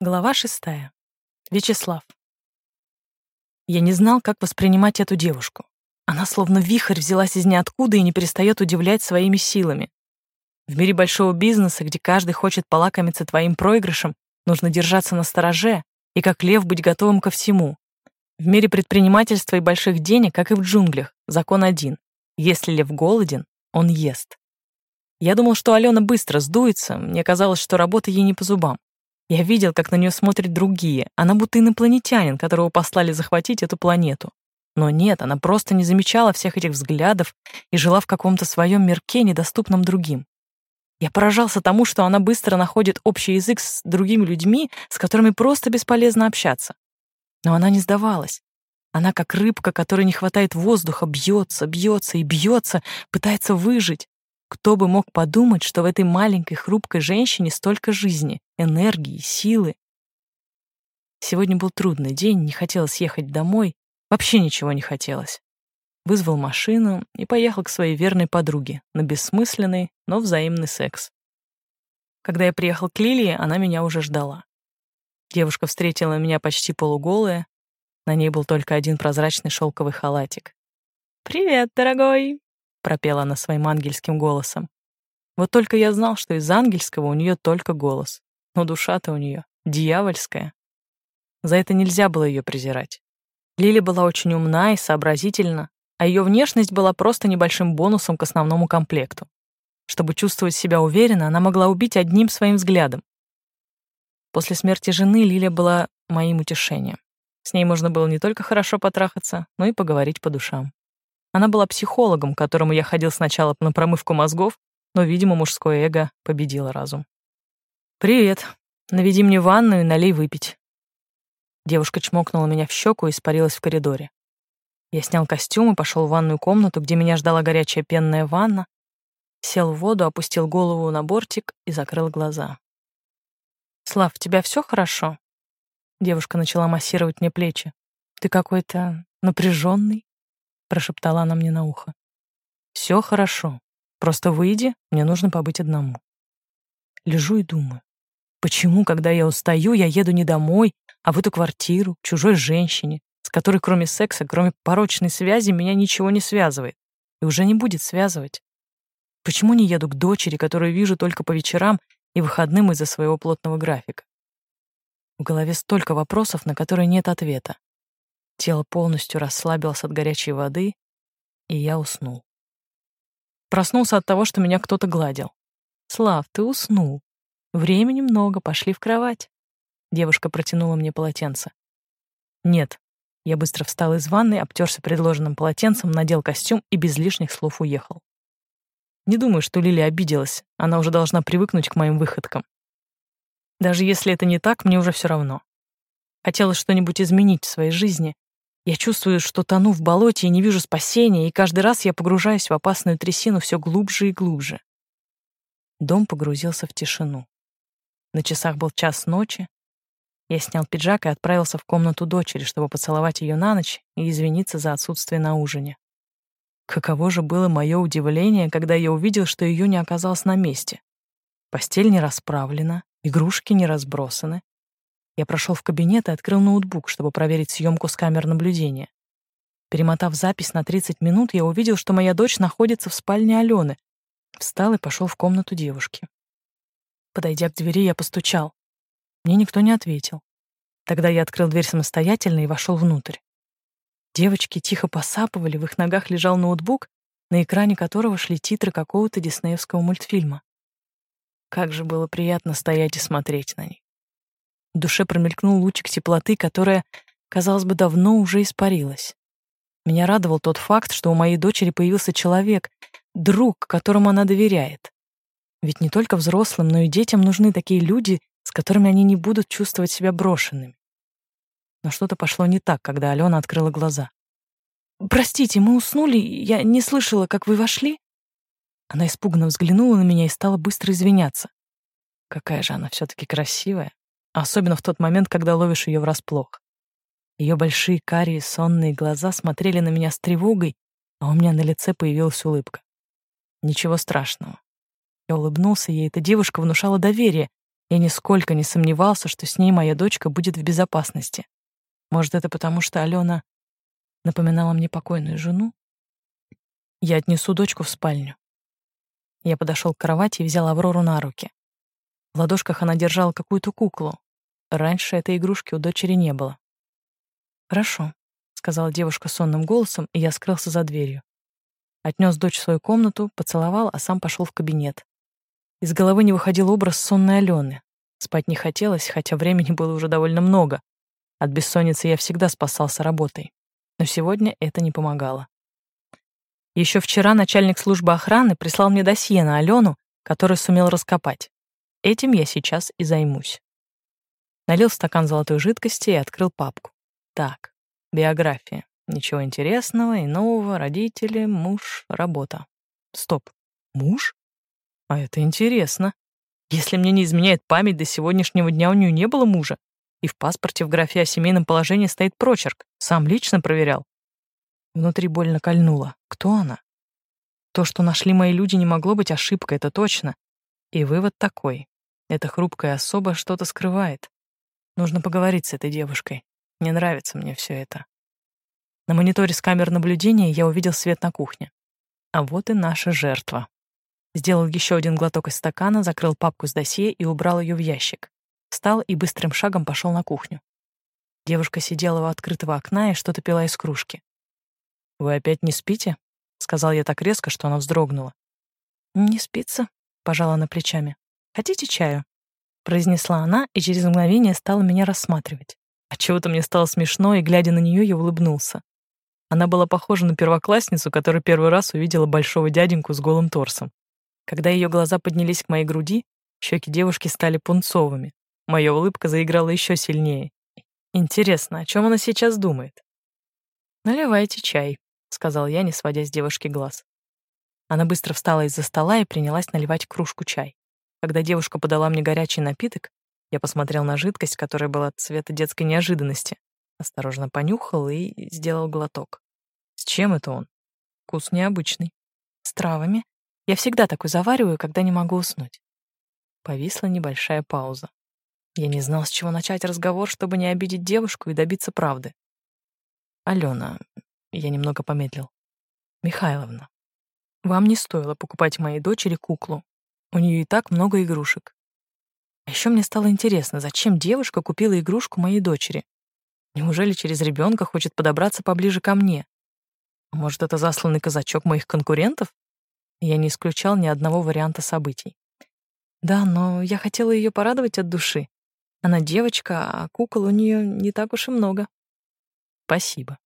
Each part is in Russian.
Глава шестая. Вячеслав. Я не знал, как воспринимать эту девушку. Она словно вихрь взялась из ниоткуда и не перестает удивлять своими силами. В мире большого бизнеса, где каждый хочет полакомиться твоим проигрышем, нужно держаться на стороже и как лев быть готовым ко всему. В мире предпринимательства и больших денег, как и в джунглях, закон один. Если лев голоден, он ест. Я думал, что Алена быстро сдуется, мне казалось, что работа ей не по зубам. Я видел, как на нее смотрят другие. Она будто инопланетянин, которого послали захватить эту планету. Но нет, она просто не замечала всех этих взглядов и жила в каком-то своем мирке, недоступном другим. Я поражался тому, что она быстро находит общий язык с другими людьми, с которыми просто бесполезно общаться. Но она не сдавалась. Она, как рыбка, которой не хватает воздуха, бьется, бьется и бьется, пытается выжить. Кто бы мог подумать, что в этой маленькой хрупкой женщине столько жизни, энергии, силы. Сегодня был трудный день, не хотелось ехать домой, вообще ничего не хотелось. Вызвал машину и поехал к своей верной подруге на бессмысленный, но взаимный секс. Когда я приехал к Лилии, она меня уже ждала. Девушка встретила меня почти полуголая, на ней был только один прозрачный шелковый халатик. «Привет, дорогой!» Пропела она своим ангельским голосом. Вот только я знал, что из ангельского у нее только голос, но душа-то у нее дьявольская. За это нельзя было ее презирать. Лили была очень умна и сообразительна, а ее внешность была просто небольшим бонусом к основному комплекту. Чтобы чувствовать себя уверенно, она могла убить одним своим взглядом. После смерти жены Лиля была моим утешением. С ней можно было не только хорошо потрахаться, но и поговорить по душам. Она была психологом, к которому я ходил сначала на промывку мозгов, но, видимо, мужское эго победило разум. «Привет. Наведи мне ванну и налей выпить». Девушка чмокнула меня в щеку и испарилась в коридоре. Я снял костюм и пошел в ванную комнату, где меня ждала горячая пенная ванна, сел в воду, опустил голову на бортик и закрыл глаза. «Слав, у тебя все хорошо?» Девушка начала массировать мне плечи. «Ты какой-то напряженный прошептала она мне на ухо. Все хорошо. Просто выйди, мне нужно побыть одному. Лежу и думаю. Почему, когда я устаю, я еду не домой, а в эту квартиру, к чужой женщине, с которой кроме секса, кроме порочной связи, меня ничего не связывает и уже не будет связывать? Почему не еду к дочери, которую вижу только по вечерам и выходным из-за своего плотного графика? В голове столько вопросов, на которые нет ответа. Тело полностью расслабилось от горячей воды, и я уснул. Проснулся от того, что меня кто-то гладил. «Слав, ты уснул. Времени много, пошли в кровать». Девушка протянула мне полотенце. «Нет». Я быстро встал из ванной, обтерся предложенным полотенцем, надел костюм и без лишних слов уехал. Не думаю, что Лили обиделась. Она уже должна привыкнуть к моим выходкам. Даже если это не так, мне уже все равно. Хотелось что-нибудь изменить в своей жизни, я чувствую, что тону в болоте и не вижу спасения, и каждый раз я погружаюсь в опасную трясину все глубже и глубже. Дом погрузился в тишину. На часах был час ночи. Я снял пиджак и отправился в комнату дочери, чтобы поцеловать ее на ночь и извиниться за отсутствие на ужине. Каково же было мое удивление, когда я увидел, что ее не оказалось на месте. Постель не расправлена, игрушки не разбросаны, я прошел в кабинет и открыл ноутбук, чтобы проверить съемку с камер наблюдения. Перемотав запись на 30 минут, я увидел, что моя дочь находится в спальне Алены. Встал и пошел в комнату девушки. Подойдя к двери, я постучал. Мне никто не ответил. Тогда я открыл дверь самостоятельно и вошел внутрь. Девочки тихо посапывали, в их ногах лежал ноутбук, на экране которого шли титры какого-то диснеевского мультфильма. Как же было приятно стоять и смотреть на них. В душе промелькнул лучик теплоты, которая, казалось бы, давно уже испарилась. Меня радовал тот факт, что у моей дочери появился человек, друг, которому она доверяет. Ведь не только взрослым, но и детям нужны такие люди, с которыми они не будут чувствовать себя брошенными. Но что-то пошло не так, когда Алена открыла глаза. «Простите, мы уснули, я не слышала, как вы вошли?» Она испуганно взглянула на меня и стала быстро извиняться. Какая же она все таки красивая особенно в тот момент, когда ловишь ее врасплох. Ее большие карие сонные глаза смотрели на меня с тревогой, а у меня на лице появилась улыбка. Ничего страшного. Я улыбнулся ей, эта девушка внушала доверие. Я нисколько не сомневался, что с ней моя дочка будет в безопасности. Может, это потому, что Алена напоминала мне покойную жену? Я отнесу дочку в спальню. Я подошел к кровати и взял Аврору на руки. В ладошках она держала какую-то куклу. Раньше этой игрушки у дочери не было. «Хорошо», — сказала девушка сонным голосом, и я скрылся за дверью. Отнес дочь в свою комнату, поцеловал, а сам пошел в кабинет. Из головы не выходил образ сонной Алены. Спать не хотелось, хотя времени было уже довольно много. От бессонницы я всегда спасался работой. Но сегодня это не помогало. Еще вчера начальник службы охраны прислал мне досье на Алену, который сумел раскопать. Этим я сейчас и займусь. Налил стакан золотой жидкости и открыл папку. Так, биография. Ничего интересного и нового. Родители, муж, работа. Стоп. Муж? А это интересно. Если мне не изменяет память, до сегодняшнего дня у нее не было мужа. И в паспорте в графе о семейном положении стоит прочерк. Сам лично проверял. Внутри больно кольнуло. Кто она? То, что нашли мои люди, не могло быть ошибкой, это точно. И вывод такой. Эта хрупкая особа что-то скрывает. Нужно поговорить с этой девушкой. Не нравится мне все это. На мониторе с камер наблюдения я увидел свет на кухне. А вот и наша жертва. Сделал еще один глоток из стакана, закрыл папку с досье и убрал ее в ящик. Встал и быстрым шагом пошел на кухню. Девушка сидела у открытого окна и что-то пила из кружки. «Вы опять не спите?» — сказал я так резко, что она вздрогнула. «Не спится», — пожала она плечами. «Хотите чаю?» — произнесла она и через мгновение стала меня рассматривать. А чего-то мне стало смешно, и, глядя на нее, я улыбнулся. Она была похожа на первоклассницу, которая первый раз увидела большого дяденьку с голым торсом. Когда ее глаза поднялись к моей груди, щеки девушки стали пунцовыми. Моя улыбка заиграла еще сильнее. Интересно, о чем она сейчас думает? «Наливайте чай», — сказал я, не сводя с девушки глаз. Она быстро встала из-за стола и принялась наливать кружку чай. Когда девушка подала мне горячий напиток, я посмотрел на жидкость, которая была цвета детской неожиданности, осторожно понюхал и сделал глоток. С чем это он? Вкус необычный. С травами, я всегда такой завариваю, когда не могу уснуть. Повисла небольшая пауза. Я не знал, с чего начать разговор, чтобы не обидеть девушку и добиться правды. «Алена», — я немного помедлил, — «Михайловна, вам не стоило покупать моей дочери куклу. У нее и так много игрушек. А еще мне стало интересно, зачем девушка купила игрушку моей дочери? Неужели через ребенка хочет подобраться поближе ко мне? Может, это засланный казачок моих конкурентов? Я не исключал ни одного варианта событий. Да, но я хотела ее порадовать от души. Она девочка, а кукол у нее не так уж и много. Спасибо,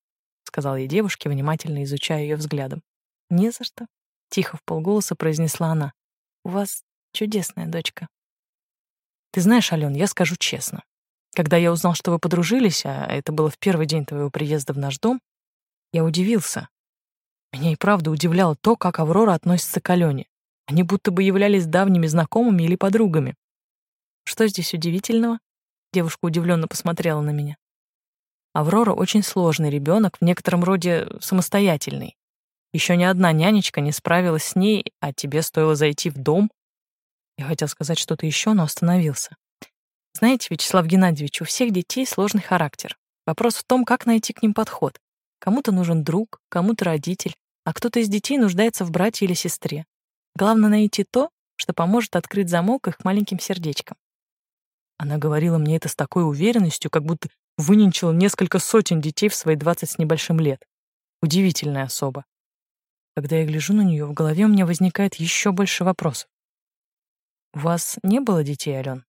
сказал я девушке, внимательно изучая ее взглядом. Не за что, тихо в полголоса произнесла она. У вас чудесная дочка. Ты знаешь, Ален, я скажу честно. Когда я узнал, что вы подружились, а это было в первый день твоего приезда в наш дом, я удивился. Меня и правда удивляло то, как Аврора относится к Алене. Они будто бы являлись давними знакомыми или подругами. Что здесь удивительного? Девушка удивленно посмотрела на меня. Аврора очень сложный ребенок, в некотором роде самостоятельный. Еще ни одна нянечка не справилась с ней, а тебе стоило зайти в дом. Я хотел сказать что-то еще, но остановился. Знаете, Вячеслав Геннадьевич, у всех детей сложный характер. Вопрос в том, как найти к ним подход. Кому-то нужен друг, кому-то родитель, а кто-то из детей нуждается в брате или сестре. Главное найти то, что поможет открыть замок их маленьким сердечком. Она говорила мне это с такой уверенностью, как будто выненчила несколько сотен детей в свои двадцать с небольшим лет. Удивительная особа. Когда я гляжу на нее, в голове у меня возникает еще больше вопросов. «У вас не было детей, Ален?»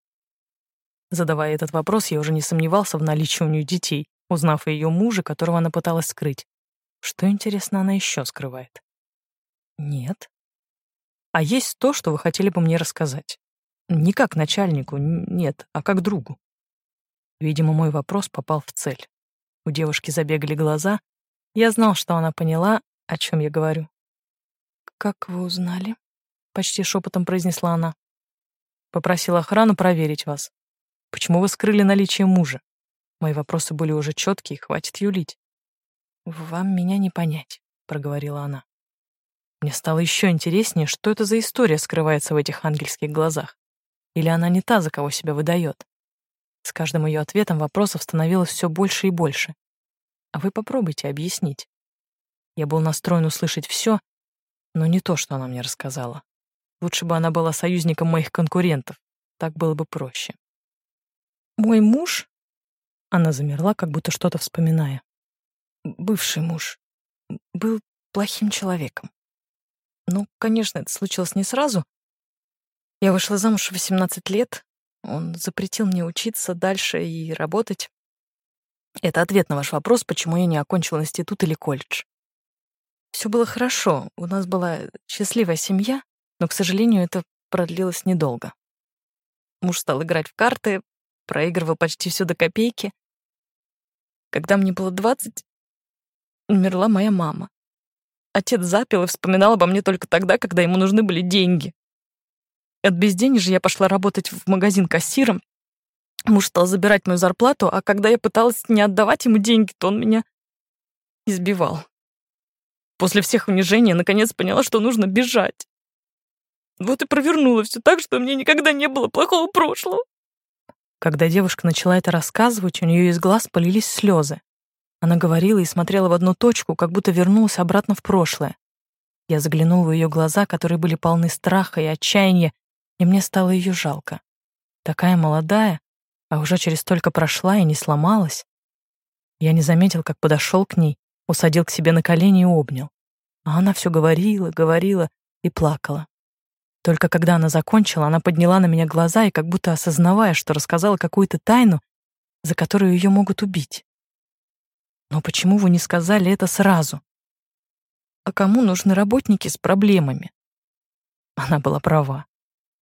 Задавая этот вопрос, я уже не сомневался в наличии у нее детей, узнав о ее муже, которого она пыталась скрыть. Что, интересно, она еще скрывает? Нет. А есть то, что вы хотели бы мне рассказать? Не как начальнику, нет, а как другу. Видимо, мой вопрос попал в цель. У девушки забегали глаза. Я знал, что она поняла, о чем я говорю. «Как вы узнали?» — почти шепотом произнесла она. «Попросила охрану проверить вас. Почему вы скрыли наличие мужа? Мои вопросы были уже четкие, хватит юлить. «Вам меня не понять», — проговорила она. Мне стало еще интереснее, что это за история скрывается в этих ангельских глазах. Или она не та, за кого себя выдает? С каждым ее ответом вопросов становилось все больше и больше. А вы попробуйте объяснить. Я был настроен услышать все, но не то, что она мне рассказала. Лучше бы она была союзником моих конкурентов. Так было бы проще. Мой муж? Она замерла, как будто что-то вспоминая. Бывший муж был плохим человеком. Ну, конечно, это случилось не сразу. Я вышла замуж в 18 лет. Он запретил мне учиться дальше и работать. Это ответ на ваш вопрос, почему я не окончила институт или колледж. Все было хорошо, у нас была счастливая семья, но, к сожалению, это продлилось недолго. Муж стал играть в карты, проигрывал почти все до копейки. Когда мне было двадцать, умерла моя мама. Отец запил и вспоминал обо мне только тогда, когда ему нужны были деньги. От безденежья я пошла работать в магазин кассиром. Муж стал забирать мою зарплату, а когда я пыталась не отдавать ему деньги, то он меня избивал. После всех унижений я наконец поняла, что нужно бежать. Вот и провернула все так, что меня никогда не было плохого прошлого. Когда девушка начала это рассказывать, у нее из глаз полились слезы. Она говорила и смотрела в одну точку, как будто вернулась обратно в прошлое. Я заглянула в ее глаза, которые были полны страха и отчаяния, и мне стало ее жалко. Такая молодая, а уже через столько прошла и не сломалась. Я не заметил, как подошел к ней, усадил к себе на колени и обнял. А она все говорила, говорила и плакала. Только когда она закончила, она подняла на меня глаза и как будто осознавая, что рассказала какую-то тайну, за которую ее могут убить. Но почему вы не сказали это сразу? А кому нужны работники с проблемами? Она была права.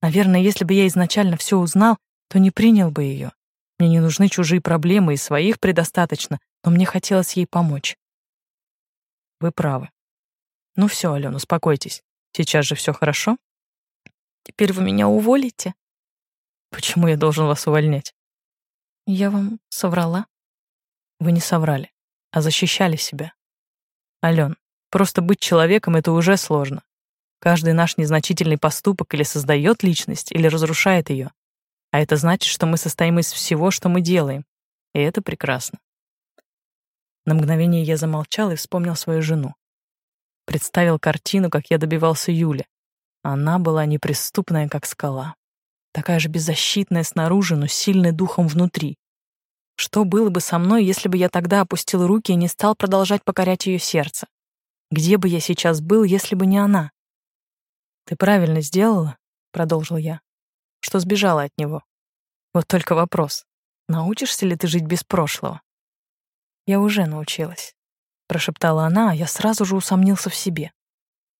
Наверное, если бы я изначально все узнал, то не принял бы ее. Мне не нужны чужие проблемы, и своих предостаточно, но мне хотелось ей помочь. Вы правы. Ну все, Алена, успокойтесь. Сейчас же все хорошо? Теперь вы меня уволите? Почему я должен вас увольнять? Я вам соврала? Вы не соврали а защищали себя. Ален, просто быть человеком — это уже сложно. Каждый наш незначительный поступок или создает личность, или разрушает ее. А это значит, что мы состоим из всего, что мы делаем. И это прекрасно. На мгновение я замолчал и вспомнил свою жену. Представил картину, как я добивался Юли. Она была неприступная, как скала. Такая же беззащитная снаружи, но сильная духом внутри. Что было бы со мной, если бы я тогда опустил руки и не стал продолжать покорять ее сердце? Где бы я сейчас был, если бы не она? «Ты правильно сделала», — продолжил я, — «что сбежала от него. Вот только вопрос, научишься ли ты жить без прошлого?» «Я уже научилась», — прошептала она, а я сразу же усомнился в себе.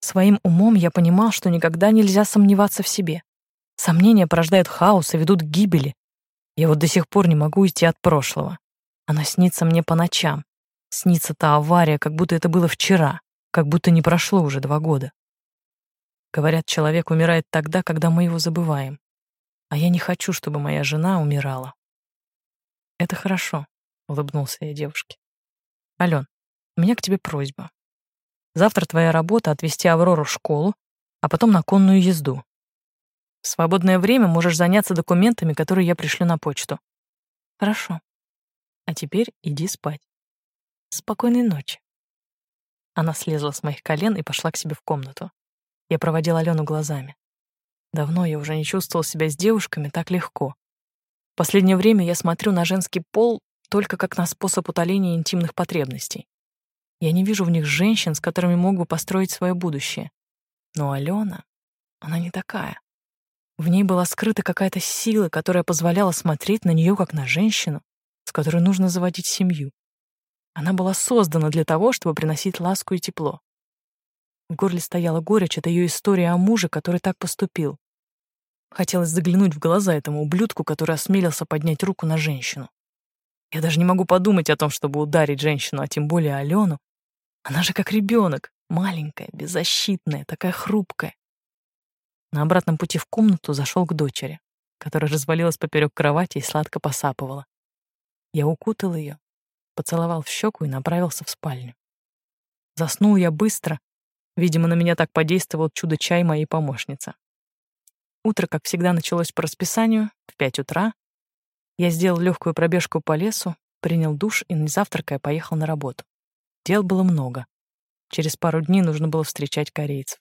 Своим умом я понимал, что никогда нельзя сомневаться в себе. Сомнения порождают хаос и ведут к гибели, я вот до сих пор не могу уйти от прошлого. Она снится мне по ночам. Снится та авария, как будто это было вчера, как будто не прошло уже два года. Говорят, человек умирает тогда, когда мы его забываем. А я не хочу, чтобы моя жена умирала. Это хорошо, улыбнулся я девушке. Ален, у меня к тебе просьба. Завтра твоя работа — отвезти Аврору в школу, а потом на конную езду. В свободное время можешь заняться документами, которые я пришлю на почту. Хорошо. А теперь иди спать. Спокойной ночи. Она слезла с моих колен и пошла к себе в комнату. Я проводил Алену глазами. Давно я уже не чувствовал себя с девушками так легко. В последнее время я смотрю на женский пол только как на способ утоления интимных потребностей. Я не вижу в них женщин, с которыми мог бы построить свое будущее. Но Алена, она не такая. В ней была скрыта какая-то сила, которая позволяла смотреть на нее как на женщину, с которой нужно заводить семью. Она была создана для того, чтобы приносить ласку и тепло. В горле стояла горечь от ее истории о муже, который так поступил. Хотелось заглянуть в глаза этому ублюдку, который осмелился поднять руку на женщину. Я даже не могу подумать о том, чтобы ударить женщину, а тем более Алену. Она же как ребенок, маленькая, беззащитная, такая хрупкая. На обратном пути в комнату зашел к дочери, которая развалилась поперек кровати и сладко посапывала. Я укутал ее, поцеловал в щеку и направился в спальню. Заснул я быстро, видимо, на меня так подействовал чудо-чай моей помощницы. Утро, как всегда, началось по расписанию в пять утра. Я сделал легкую пробежку по лесу, принял душ и, не завтракая, поехал на работу. Дел было много. Через пару дней нужно было встречать корейцев.